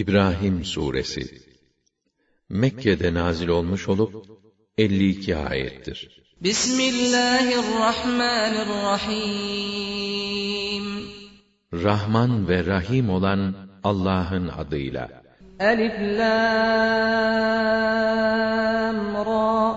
İbrahim suresi Mekke'de nazil olmuş olup 52 ayettir. Bismillahirrahmanirrahim. Rahman ve Rahim olan Allah'ın adıyla. Elif Lam Ra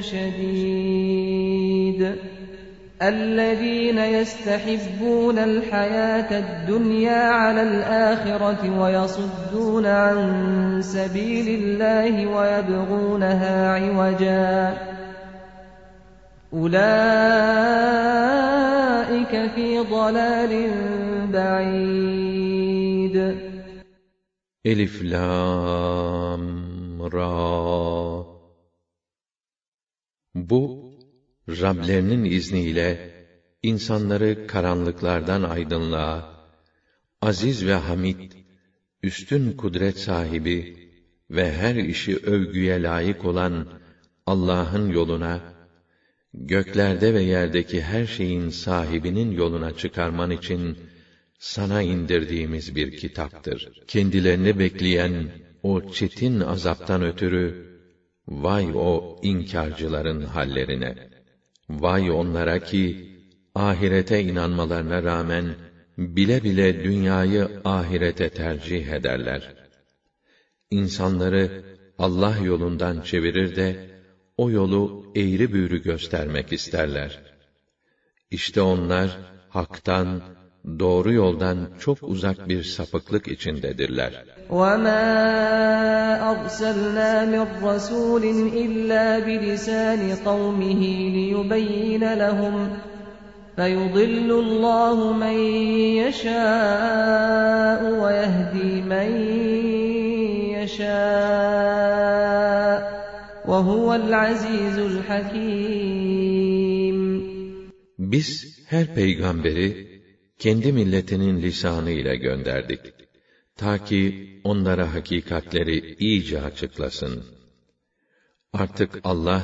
شديد. الذين يستحبون الحياة الدنيا على الآخرة ويصدون عن سبيل الله ويبغونها عوجا. أولئك في ضلال بعيد. Elif Lam Ra Bu Rablerinin izniyle insanları karanlıklardan aydınlığa, aziz ve hamid, üstün kudret sahibi ve her işi övgüye layık olan Allah'ın yoluna, göklerde ve yerdeki her şeyin sahibinin yoluna çıkarman için sana indirdiğimiz bir kitaptır. Kendilerini bekleyen o çetin azaptan ötürü vay o inkarcıların hallerine. Vay onlara ki ahirete inanmalarına rağmen bile bile dünyayı ahirete tercih ederler. İnsanları Allah yolundan çevirir de o yolu eğri büğrü göstermek isterler. İşte onlar haktan, doğru yoldan çok uzak bir sapıklık içindedirler. وَمَا أَرْسَلْنَا مِنْ رَسُولٍ إِلَّا بِلِسَانِ قَوْمِهِ لِيُبَيِّنَ لَهُمْ فَيُضِلُّ اللَّهُ مَنْ يَشَاءُ وَيَهْدِي مَنْ يَشَاءُ وَهُوَ الْعَزِيزُ الْحَكِيمُ Biz her peygamberi kendi milletinin lisanı ile gönderdik. Ta ki onlara hakikatleri iyice açıklasın. Artık Allah,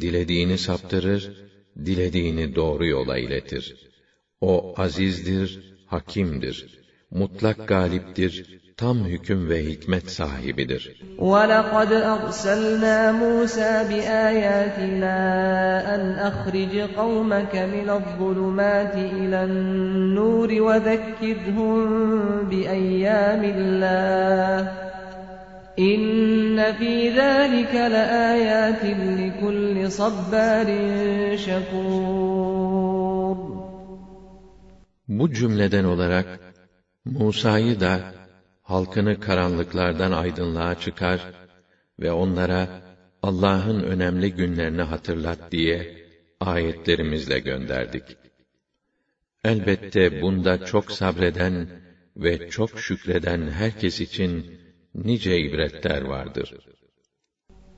dilediğini saptırır, dilediğini doğru yola iletir. O azizdir, hakimdir, mutlak galiptir, tam hüküm ve hikmet sahibidir. وَلَقَدْ أَرْسَلْنَا مُوسَى بِآيَاتِنَا أَنْ أَخْرِجْ قَوْمَكَ مِنَ الظُّلُمَاتِ إِلَى النُّورِ وَذَكِّرْهُم بِأَيَّامِ اللَّهِ إِنَّ فِي ذَلِكَ لَآيَاتٍ لِكُلِّ صَبَّارٍ شَكُورٍ Bu cümleden olarak Musa'yı da halkını karanlıklardan aydınlığa çıkar ve onlara Allah'ın önemli günlerini hatırlat diye ayetlerimizle gönderdik. Elbette bunda çok sabreden ve çok şükreden herkes için nice ibretler vardır.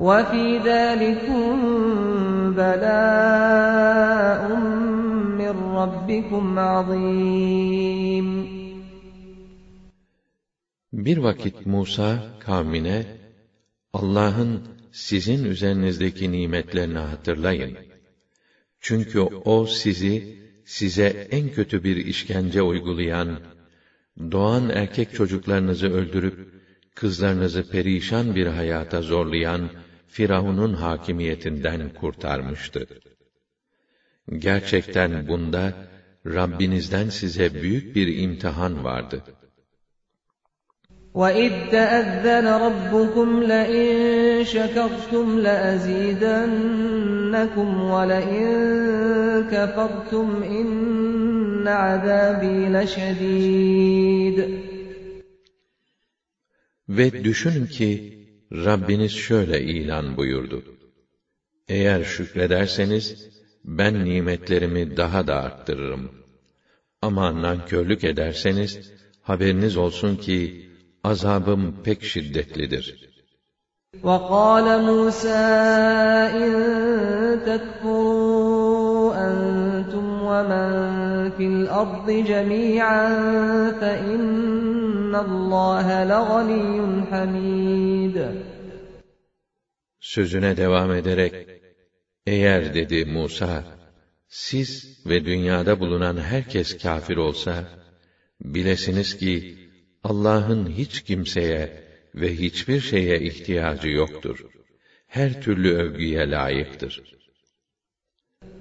وَفِي ذَٰلِكُمْ بَلَاءٌ مِّن رَّبِّكُمْ عَظِيمٌ Bir vakit Musa kavmine Allah'ın sizin üzerinizdeki nimetlerini hatırlayın. Çünkü o sizi size en kötü bir işkence uygulayan, doğan erkek çocuklarınızı öldürüp kızlarınızı perişan bir hayata zorlayan Firavun'un hakimiyetinden kurtarmıştı. Gerçekten bunda Rabbinizden size büyük bir imtihan vardı. وَإِذْ تَأَذَّنَ رَبُّكُمْ لَئِن شَكَرْتُمْ لَأَزِيدَنَّكُمْ وَلَئِن كَفَرْتُمْ إِنَّ عَذَابِي لَشَدِيدٌ Ve düşünün ki Rabbiniz şöyle ilan buyurdu. Eğer şükrederseniz ben nimetlerimi daha da arttırırım. Ama nankörlük ederseniz haberiniz olsun ki azabım pek şiddetlidir. وَقَالَ مُوسَى إِن تَكْفُرُوا أَنتُمْ وَمَن فِي الْأَرْضِ جَمِيعًا فَإِنَّ اللَّهَ لَغَنِيٌّ حَمِيدٌ Sözüne devam ederek, eğer dedi Musa, siz ve dünyada bulunan herkes kafir olsa, bilesiniz ki, Allah'ın hiç kimseye ve hiçbir şeye ihtiyacı yoktur. Her türlü övgüye layıktır.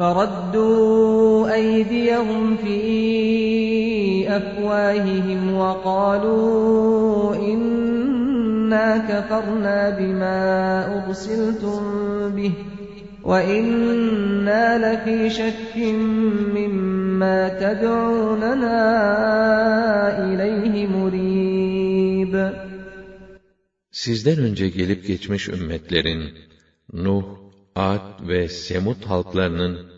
فردوا أيديهم في أفواههم وقالوا إنا كفرنا بما أرسلتم به وَإِنَّا لَفِي شَكٍّ مِّمَّا تَدْعُونَنَا إِلَيْهِ مُرِيبٍ Sizden önce gelip geçmiş ümmetlerin, Nuh, Ad ve Semud halklarının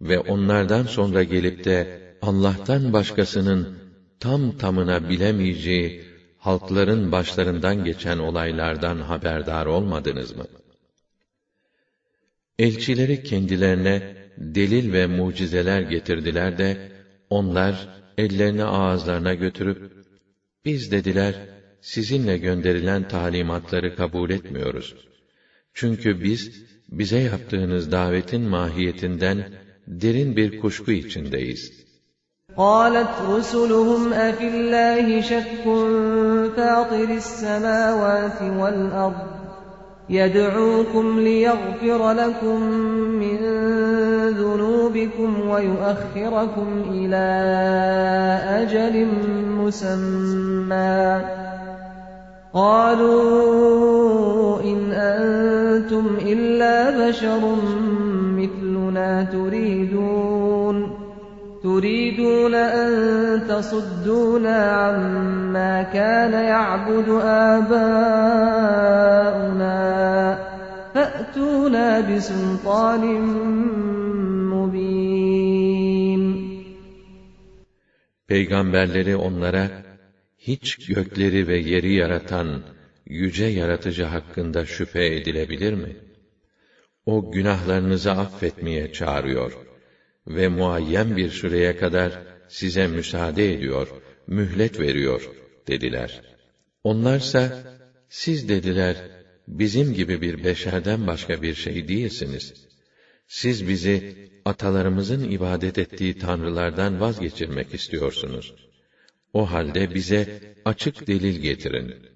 ve onlardan sonra gelip de Allah'tan başkasının tam tamına bilemeyeceği halkların başlarından geçen olaylardan haberdar olmadınız mı? Elçileri kendilerine delil ve mucizeler getirdiler de onlar ellerini ağızlarına götürüp biz dediler sizinle gönderilen talimatları kabul etmiyoruz. Çünkü biz bize yaptığınız davetin mahiyetinden derin bir kuşku içindeyiz. قالت رسلهم أفي الله شك فاطر السماوات والأرض يدعوكم ليغفر لكم من ذنوبكم ويؤخركم إلى أجل مسمى قالوا إن أنتم إلا بشر تريدون تريدون أن تصدونا عما كان يعبد آباؤنا فأتونا بسلطان مبين Peygamberleri onlara hiç gökleri ve yeri yaratan yüce yaratıcı hakkında şüphe edilebilir mi? O günahlarınızı affetmeye çağırıyor ve muayyen bir süreye kadar size müsaade ediyor, mühlet veriyor dediler. Onlarsa siz dediler bizim gibi bir beşerden başka bir şey değilsiniz. Siz bizi atalarımızın ibadet ettiği tanrılardan vazgeçirmek istiyorsunuz. O halde bize açık delil getirin.''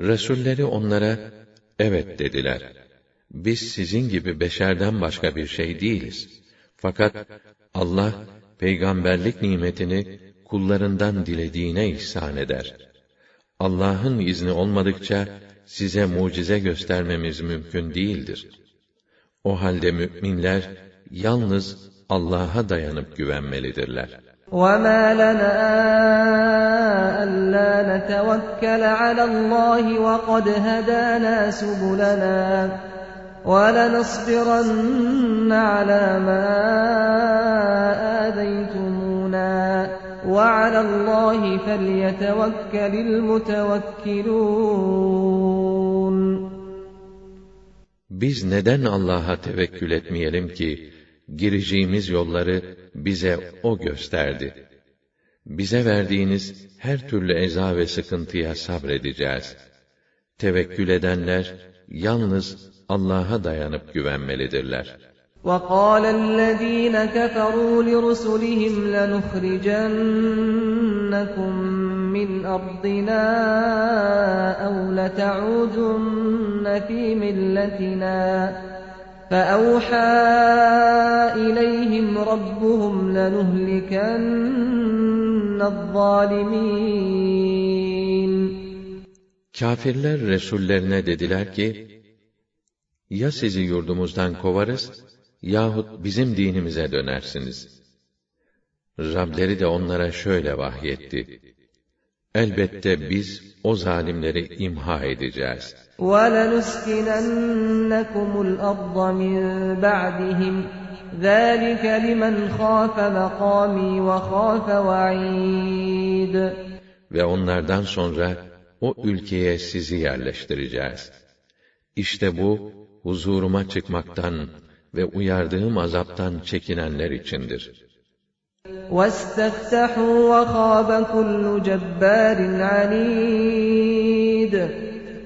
Resulleri onlara, evet dediler. Biz sizin gibi beşerden başka bir şey değiliz. Fakat Allah, peygamberlik nimetini kullarından dilediğine ihsan eder. Allah'ın izni olmadıkça size mucize göstermemiz mümkün değildir. O halde müminler yalnız Allah'a dayanıp güvenmelidirler. وما لنا ألا نتوكل على الله وقد هدانا سبلنا ولنصبرن على ما آذيتمونا وعلى الله فليتوكل المتوكلون Biz neden Allah'a tevekkül etmeyelim ki, gireceğimiz yolları bize O gösterdi. Bize verdiğiniz her türlü eza ve sıkıntıya sabredeceğiz. Tevekkül edenler, yalnız Allah'a dayanıp güvenmelidirler. وَقَالَ الَّذ۪ينَ كَفَرُوا لِرُسُلِهِمْ لَنُخْرِجَنَّكُمْ مِنْ أَرْضِنَا أَوْ لَتَعُودُنَّ ف۪ي مِلَّتِنَا فَأَوْحَى إِلَيْهِمْ رَبُّهُمْ لَنُهْلِكَنَّ الظَّالِمِينَ Kafirler Resullerine dediler ki, ya sizi yurdumuzdan kovarız, yahut bizim dinimize dönersiniz. Rableri de onlara şöyle vahyetti. Elbette biz o zalimleri imha edeceğiz. وَلَنُسْكِنَنَّكُمُ الْأَرْضَ مِنْ بَعْدِهِمْ ذَٰلِكَ لِمَنْ خَافَ مَقَامِي وَخَافَ وَعِيدِ Ve onlardan sonra o ülkeye sizi yerleştireceğiz. İşte bu, huzuruma çıkmaktan ve uyardığım azaptan çekinenler içindir. وَاسْتَفْتَحُوا وَخَابَ كُلُّ جَبَّارٍ عَنِيدٍ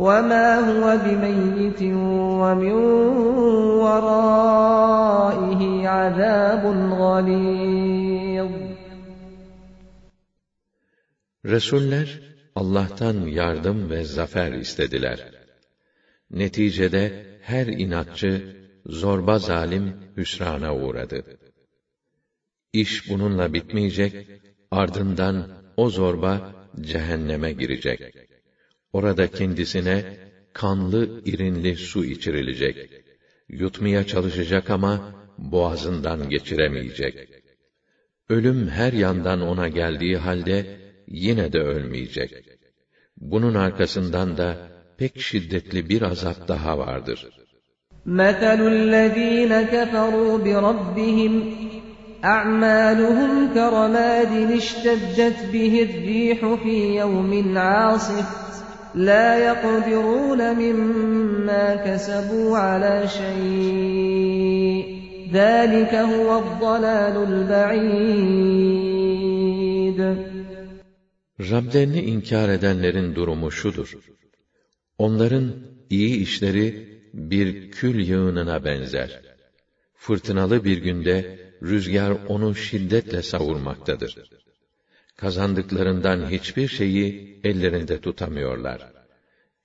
وما هو بميت ومن ورائه عذاب غليظ Resuller Allah'tan yardım ve zafer istediler. Neticede her inatçı, zorba zalim hüsrana uğradı. İş bununla bitmeyecek, ardından o zorba cehenneme girecek. Orada kendisine kanlı irinli su içirilecek. Yutmaya çalışacak ama boğazından geçiremeyecek. Ölüm her yandan ona geldiği halde yine de ölmeyecek. Bunun arkasından da pek şiddetli bir azap daha vardır. مَثَلُ الَّذ۪ينَ كَفَرُوا بِرَبِّهِمْ أَعْمَالُهُمْ كَرَمَادٍ اشْتَدَّتْ بِهِ الرِّيحُ فِي يَوْمٍ عَاصِفٍ لَا يَقْدِرُونَ مِمَّا كَسَبُوا عَلَى شَيْءٍ ذَٰلِكَ هُوَ الضَّلَالُ الْبَعِيدُ Rablerini inkar edenlerin durumu şudur. Onların iyi işleri bir kül yığınına benzer. Fırtınalı bir günde rüzgar onu şiddetle savurmaktadır. Kazandıklarından hiçbir şeyi ellerinde tutamıyorlar.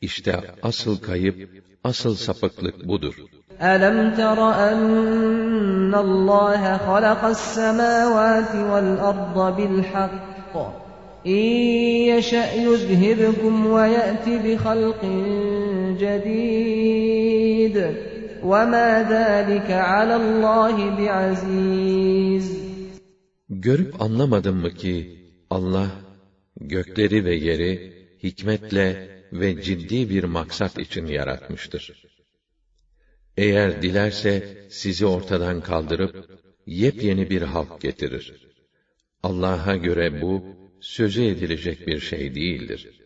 İşte asıl kayıp, asıl sapıklık budur. أَلَمْ تَرَ أَنَّ اللّٰهَ خَلَقَ السَّمَاوَاتِ وَالْأَرْضَ بِالْحَقِّ إِنْ يَشَأْ يُذْهِبْكُمْ وَيَأْتِ بِخَلْقٍ جَدِيدٍ وَمَا ذَٰلِكَ عَلَى اللّٰهِ بِعَزِيزٍ Görüp anlamadın mı ki Allah gökleri ve yeri hikmetle ve ciddi bir maksat için yaratmıştır. Eğer dilerse sizi ortadan kaldırıp yepyeni bir halk getirir. Allah'a göre bu sözü edilecek bir şey değildir.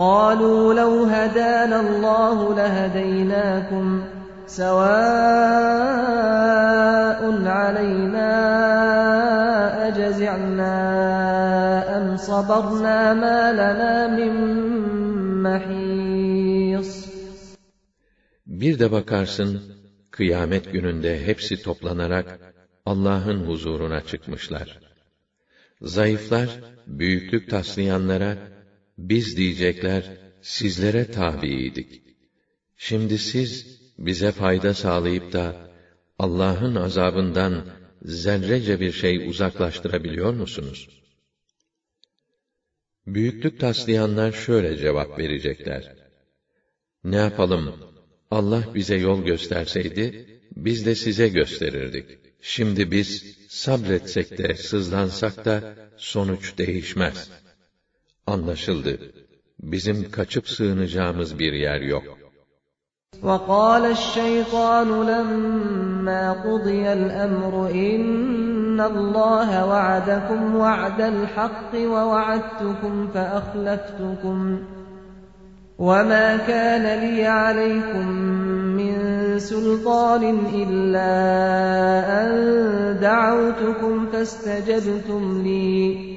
قالوا لو هدانا الله لهديناكم سواء علينا أجزعنا أم صبرنا ما لنا من محيص Bir de bakarsın, kıyamet gününde hepsi toplanarak Allah'ın huzuruna çıkmışlar. Zayıflar, büyüklük taslayanlara, biz diyecekler, sizlere tabiydik. Şimdi siz, bize fayda sağlayıp da, Allah'ın azabından zerrece bir şey uzaklaştırabiliyor musunuz? Büyüklük taslayanlar şöyle cevap verecekler. Ne yapalım, Allah bize yol gösterseydi, biz de size gösterirdik. Şimdi biz sabretsek de, sızlansak da sonuç değişmez. Anlaşıldı. Bizim kaçıp sığınacağımız bir yer yok. وقال الشيطان لما قضي الأمر إن الله وعدكم وعد الحق ووعدتكم فأخلفتكم وما كان لي عليكم من سلطان إلا أن دعوتكم فاستجبتم لي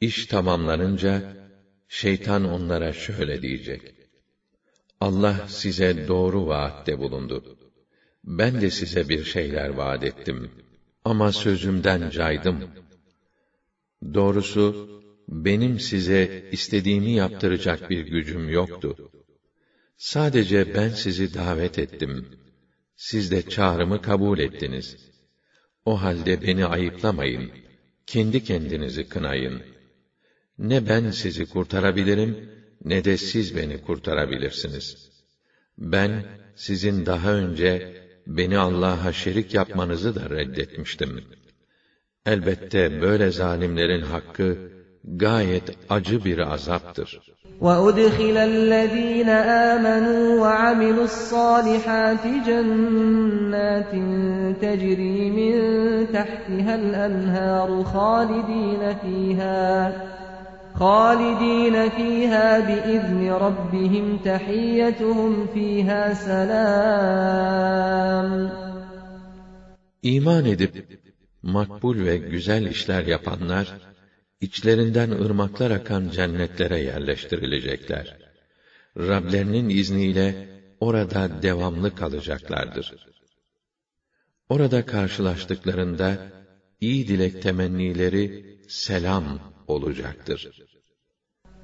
iş tamamlanınca, şeytan onlara şöyle diyecek. Allah size doğru vaatte bulundu. Ben de size bir şeyler vaat ettim. Ama sözümden caydım. Doğrusu, benim size istediğimi yaptıracak bir gücüm yoktu. Sadece ben sizi davet ettim. Siz de çağrımı kabul ettiniz. O halde beni ayıplamayın. Kendi kendinizi kınayın. Ne ben sizi kurtarabilirim, ne de siz beni kurtarabilirsiniz. Ben, sizin daha önce beni Allah'a şerik yapmanızı da reddetmiştim. Elbette böyle zalimlerin hakkı, gayet acı bir azaptır. وأدخل الذين آمنوا وعملوا الصالحات جنات تجري من تحتها الأنهار خالدين فيها خالدين فيها بإذن ربهم تحيتهم فيها سلام İman edip, makbul ve güzel işler yapanlar, içlerinden ırmaklar akan cennetlere yerleştirilecekler. Rablerinin izniyle orada devamlı kalacaklardır. Orada karşılaştıklarında iyi dilek temennileri selam olacaktır.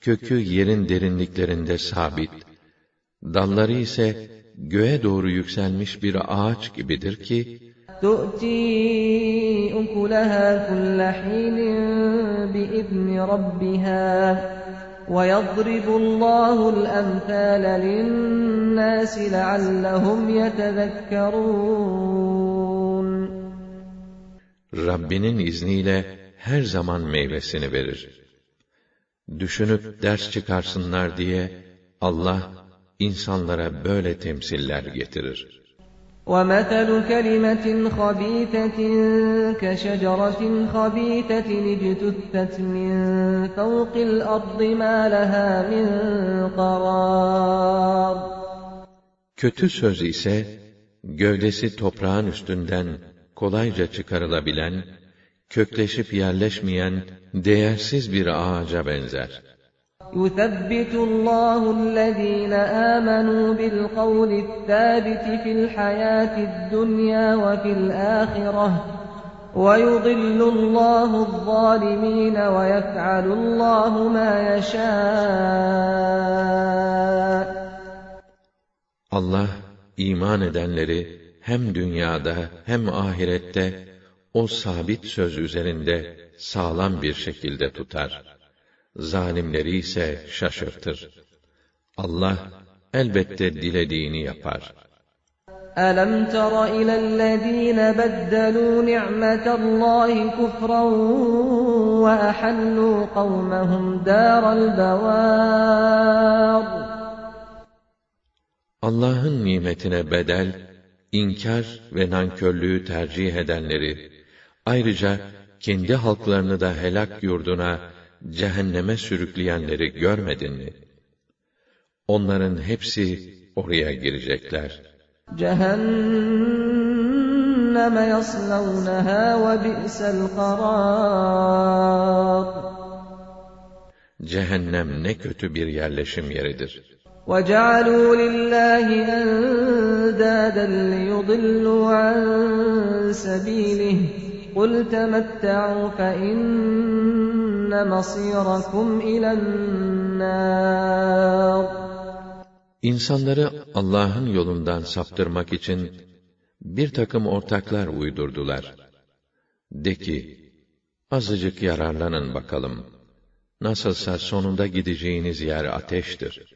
kökü yerin derinliklerinde sabit, dalları ise göğe doğru yükselmiş bir ağaç gibidir ki, تؤتي أكلها كل حين بإذن ربها ويضرب الله الأمثال للناس لعلهم يتذكرون Rabbinin izniyle her zaman meyvesini verir. Düşünüp ders çıkarsınlar diye Allah insanlara böyle temsiller getirir. ومثل كلمة خبيثة كشجرة خبيثة اجتثت من فوق الأرض ما لها من قرار Kötü söz ise gövdesi toprağın üstünden kolayca çıkarılabilen, kökleşip yerleşmeyen değersiz bir ağaca benzer. يثبت الله الذين آمنوا بالقول الثابت في الحياة الدنيا وفي الآخرة ويضل الله الظالمين ويفعل الله ما يشاء Allah iman edenleri hem dünyada hem ahirette o sabit söz üzerinde sağlam bir şekilde tutar. Zalimleri ise şaşırtır. Allah elbette dilediğini yapar. ألم تر إلى الذين بدلوا نعمة الله كفرا وأحلوا قومهم دار البوار Allah'ın nimetine bedel, inkar ve nankörlüğü tercih edenleri, ayrıca kendi halklarını da helak yurduna, cehenneme sürükleyenleri görmedin mi? Onların hepsi oraya girecekler. جهنم يصلونها وبئس القرار Cehennem ne kötü bir yerleşim yeridir. وجعلوا لله أندادا ليضلوا عن سبيله قل تمتعوا فإن مصيركم إلى النار İnsanları Allah'ın yolundan saptırmak için bir takım ortaklar uydurdular. De ki, azıcık yararlanın bakalım. Nasılsa sonunda gideceğiniz yer ateştir.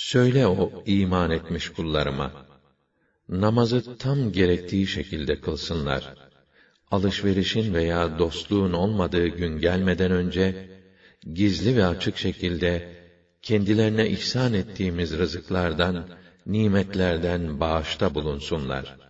Söyle o iman etmiş kullarıma, namazı tam gerektiği şekilde kılsınlar. Alışverişin veya dostluğun olmadığı gün gelmeden önce, gizli ve açık şekilde, kendilerine ihsan ettiğimiz rızıklardan, nimetlerden bağışta bulunsunlar.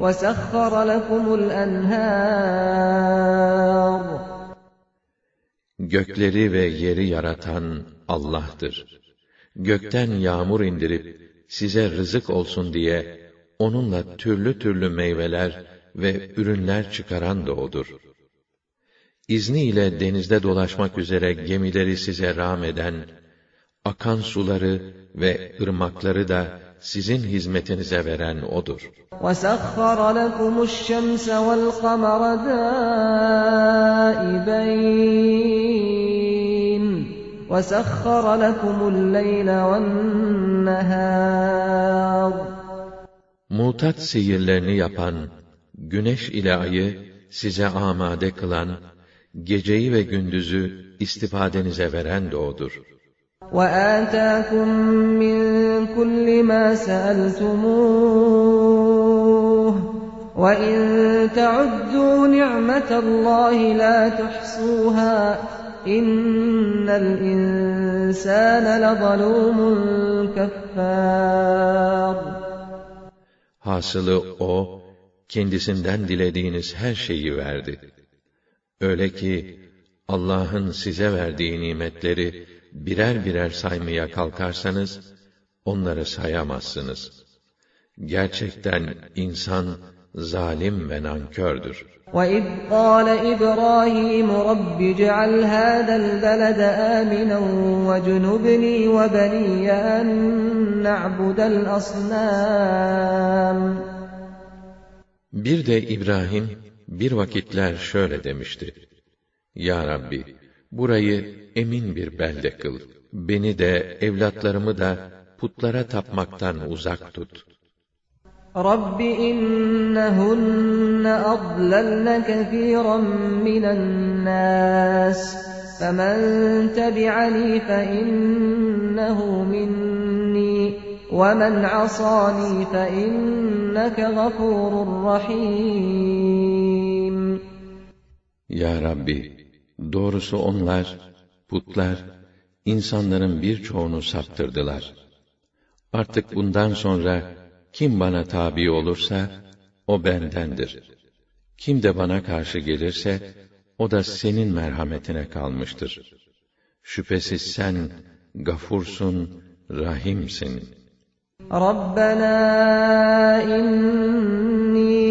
وسخر لكم الأنهار Gökleri ve yeri yaratan Allah'tır. Gökten yağmur indirip size rızık olsun diye onunla türlü türlü meyveler ve ürünler çıkaran da odur. İzniyle denizde dolaşmak üzere gemileri size rağm eden, akan suları ve ırmakları da sizin hizmetinize veren odur. وسخر لكم الشمس والقمر دائبين وسخر لكم الليل والنهار Mutat seyirlerini yapan, güneş ile ayı size amade kılan, geceyi ve gündüzü istifadenize veren de odur. وآتاكم من كل ما سألتموه وإن تعدوا نعمة الله لا تحصوها إن الإنسان لظلوم كفار Hasılı o, kendisinden dilediğiniz her şeyi verdi. Öyle ki, Allah'ın size verdiği nimetleri birer birer saymaya kalkarsanız, onları sayamazsınız. Gerçekten insan zalim ve nankördür. وإذ قال إبراهيم رب اجعل هذا البلد آمنا واجنبني وبني أن نعبد الأصنام Bir de İbrahim bir vakitler şöyle demişti. Ya Rabbi, burayı emin bir belde kıl. Beni de evlatlarımı da putlara tapmaktan uzak tut. رب إنهن أضللن كثيرا من الناس فمن تبعني فإنه مني ومن عصاني فإنك غفور رحيم Ya Rabbi, Doğrusu onlar, putlar, insanların birçoğunu saptırdılar. Artık bundan sonra, kim bana tabi olursa, o bendendir. Kim de bana karşı gelirse, o da senin merhametine kalmıştır. Şüphesiz sen, gafursun, rahimsin. Rabbena inni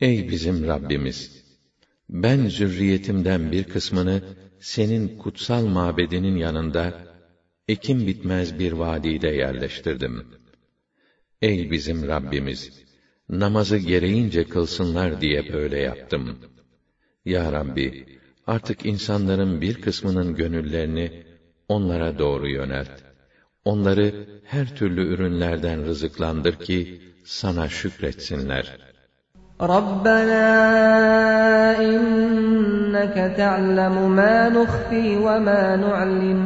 Ey bizim Rabbimiz! Ben zürriyetimden bir kısmını senin kutsal mabedinin yanında ekim bitmez bir vadide yerleştirdim. Ey bizim Rabbimiz! Namazı gereğince kılsınlar diye böyle yaptım. Ya Rabbi, artık insanların bir kısmının gönüllerini onlara doğru yönelt. Onları her türlü ürünlerden rızıklandır ki sana şükretsinler. Rabbena inneke te'lemu ma nukhfi ve ma nu'lim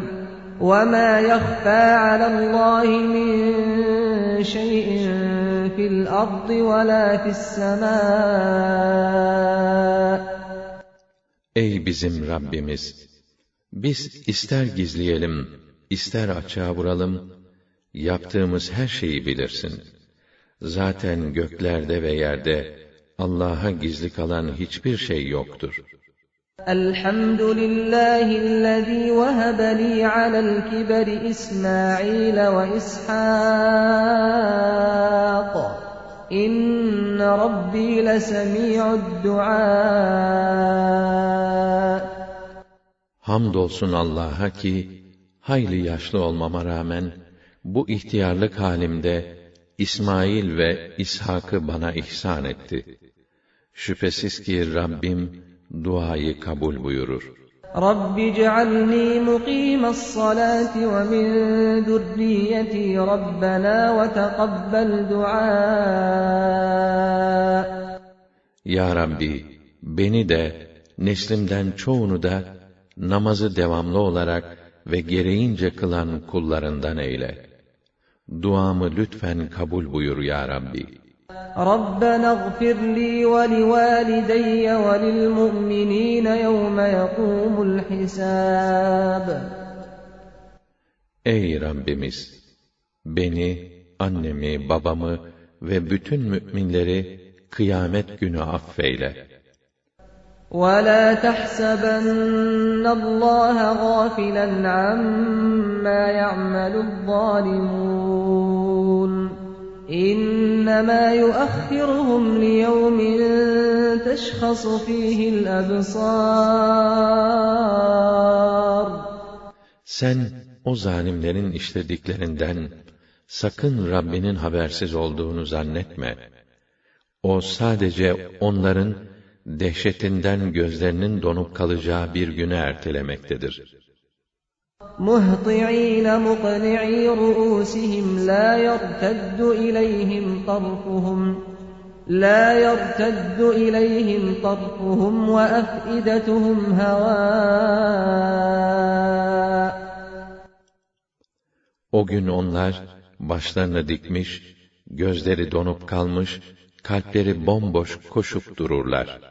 ve ma yakhfa alallahi min şey'in fil ardı ve la fis semâ. Ey bizim Rabbimiz! Biz ister gizleyelim, ister açığa vuralım, yaptığımız her şeyi bilirsin. Zaten göklerde ve yerde, Allah'a gizli kalan hiçbir şey yoktur. Elhamdülillahi'llezî vehebe lî alel kibri İsmail ve İshâk. İnne Rabbi lesemi'ud duâ. Hamdolsun Allah'a ki hayli yaşlı olmama rağmen bu ihtiyarlık halimde İsmail ve İshak'ı bana ihsan etti. Şüphesiz ki Rabbim, duayı kabul buyurur. رب اجعلني مقيم الصلاة ومن ذريتي ربنا وتقبل دعاء Ya Rabbi, beni de, neslimden çoğunu da, namazı devamlı olarak ve gereğince kılan kullarından eyle. duamı lütfen kabul buyur ya Rabbi. Rabbena gfir li ve li valideyye ve lil mu'minine yevme yekumul. Ey Rabbimiz! Beni, annemi, babamı ve bütün müminleri kıyamet günü affeyle.'' ولا تحسبن الله غافلا عما يعمل الظالمون إنما يؤخرهم ليوم تشخص فيه الأبصار Sen o zalimlerin işlediklerinden sakın Rabbinin habersiz olduğunu zannetme. O sadece onların dehşetinden gözlerinin donup kalacağı bir güne ertelemektedir. مهطعين مقنعي رؤوسهم لا يرتد إليهم طرفهم لا يرتد إليهم طرفهم وأفئدتهم هواء O gün onlar başlarını dikmiş, gözleri donup kalmış, kalpleri bomboş koşup dururlar.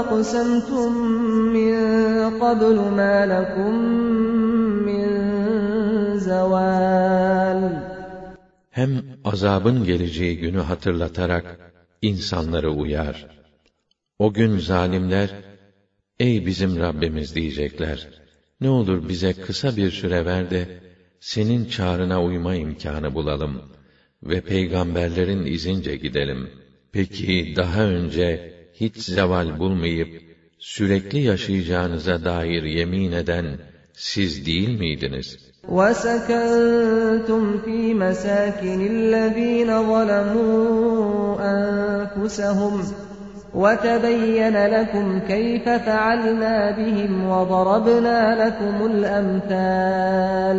أقسمتم من قبل ما لكم من زوال Hem azabın geleceği günü hatırlatarak insanları uyar. O gün zalimler, ey bizim Rabbimiz diyecekler. Ne olur bize kısa bir süre ver de, senin çağrına uyma imkanı bulalım ve peygamberlerin izince gidelim. Peki daha önce hiç zeval bulmayıp, sürekli yaşayacağınıza dair yemin eden siz değil miydiniz? وسكنتم في مساكن الذين ظلموا أنفسهم وتبين لكم كيف فعلنا بهم وضربنا لكم الأمثال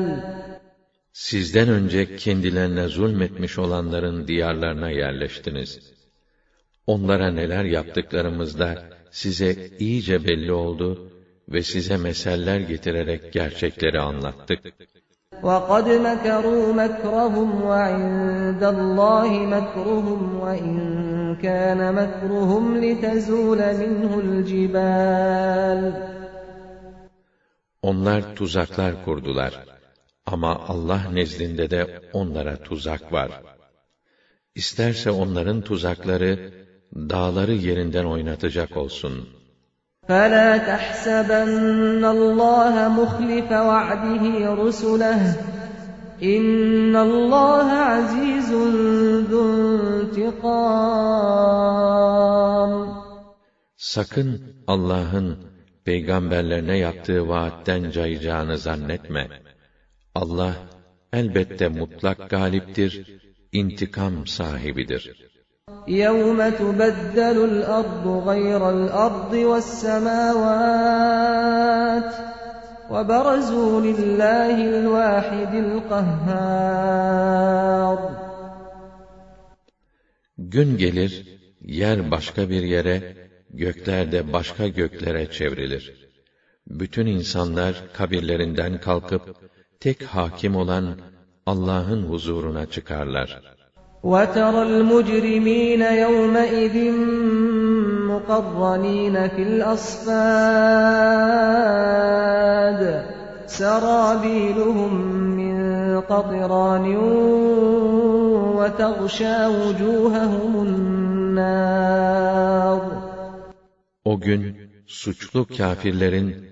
Sizden önce kendilerine zulmetmiş olanların diyarlarına yerleştiniz. Onlara neler yaptıklarımızda size iyice belli oldu ve size meseller getirerek gerçekleri anlattık. وَقَدْ مَكَرُوا مَكْرَهُمْ وَعِندَ اللّٰهِ مَكْرُهُمْ وَإِنْ كَانَ مَكْرُهُمْ لِتَزُولَ مِنْهُ الْجِبَالُ Onlar tuzaklar kurdular. Ama Allah nezdinde de onlara tuzak var. İsterse onların tuzakları, dağları yerinden oynatacak olsun. فَلَا تَحْسَبَنَّ اللّٰهَ مُخْلِفَ وَعْدِهِ رُسُلَهُ اِنَّ اللّٰهَ عَز۪يزٌ ذُو انْتِقَامٍ Sakın Allah'ın peygamberlerine yaptığı vaatten cayacağını zannetme. Allah elbette mutlak galiptir, intikam sahibidir. يَوْمَ تُبَدَّلُ الْأَرْضُ غَيْرَ الْأَرْضِ وَالسَّمَاوَاتُ وَبَرَزُوا لِلَّهِ الْوَاحِدِ الْقَهَّارِ Gün gelir, yer başka bir yere, gökler de başka göklere çevrilir. Bütün insanlar kabirlerinden kalkıp, tek hakim olan Allah'ın huzuruna çıkarlar. وَتَرَى الْمُجْرِمِينَ يَوْمَئِذٍ مُقَرَّنِينَ فِي الْأَصْفَادِ سَرَابِيلُهُم مِّن قَطِرَانٍ وَتَغْشَىٰ وُجُوهَهُمُ النَّارُ O gün, suçlu kâfirlerin,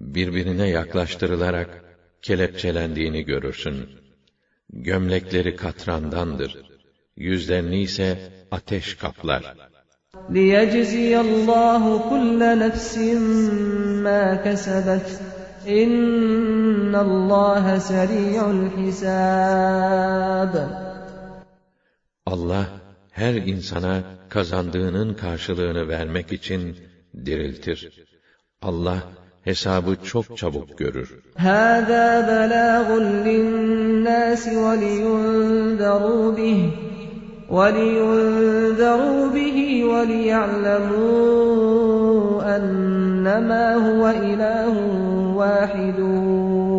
birbirine yaklaştırılarak, kelepçelendiğini görürsün. Gömlekleri katrandandır. Yüzlerini ise ateş kaplar. لِيَجْزِيَ اللّٰهُ كُلَّ نَفْسٍ مَا كَسَبَتْ اِنَّ اللّٰهَ سَرِيعُ الْحِسَابِ Allah, her insana kazandığının karşılığını vermek için diriltir. Allah, hesabı çok çabuk görür. هَذَا بَلَاغٌ لِلنَّاسِ وَلِيُنذَرُوا بِهِ وَلِيُنذَرُوا بِهِ وَلِيَعْلَمُوا أَنَّمَا هُوَ إِلَٰهٌ وَاحِدٌ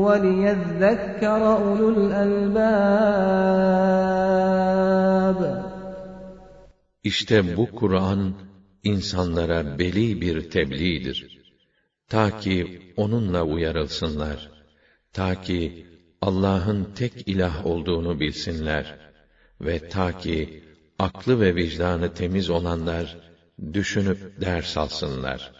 وَلِيَذَّكَّرَ أُولُو الْأَلْبَابِ İşte bu Kur'an insanlara beli bir tebliğdir. Ta ki onunla uyarılsınlar. Ta ki Allah'ın tek ilah olduğunu bilsinler ve ta ki aklı ve vicdanı temiz olanlar düşünüp ders alsınlar.